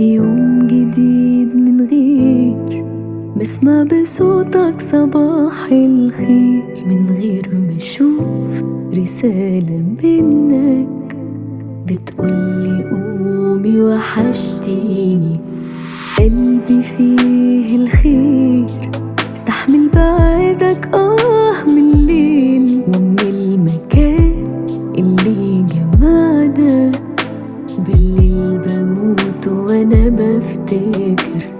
يوم جديد من غير بسمع بصوتك صباح الخير. من غير ما أشوف رسالة منك بتقولي قومي وحشتيني. قلبي فيه بفتكر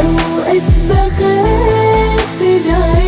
اوقات بخاف عندي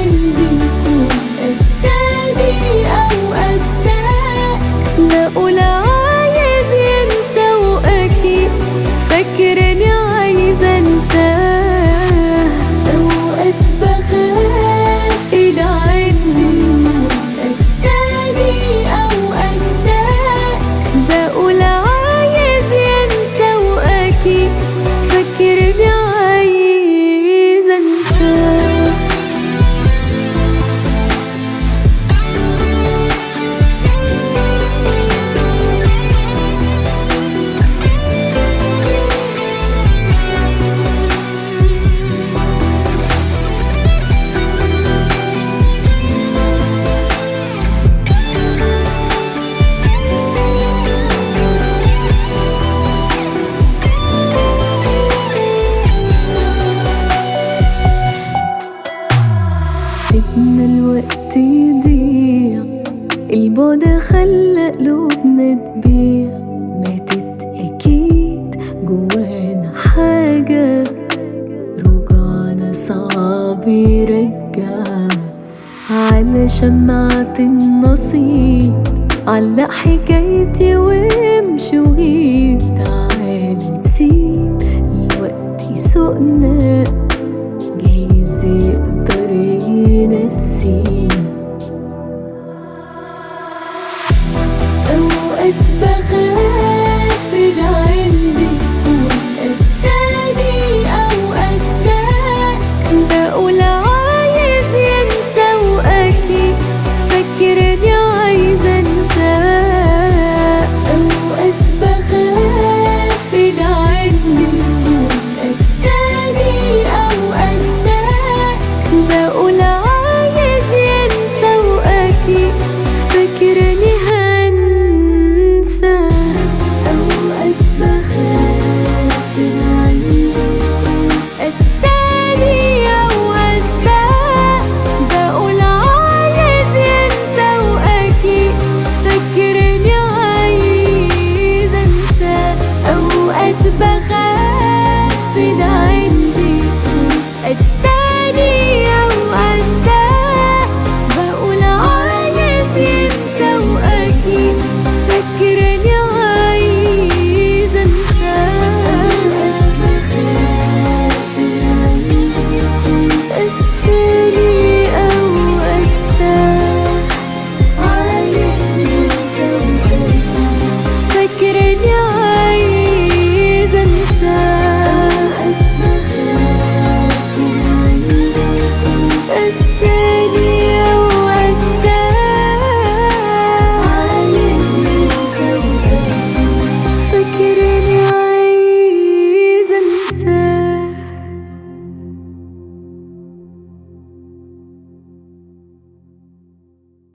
يضيع البعد خلى قلوبنا تبيع ماتت أكيد جوانا حاجة. رجعنا صعب يرجع. على شمعة النصيب. علق حكايتي وامشي وغيب. تعال نسيب الوقت يسوقنا. أولئك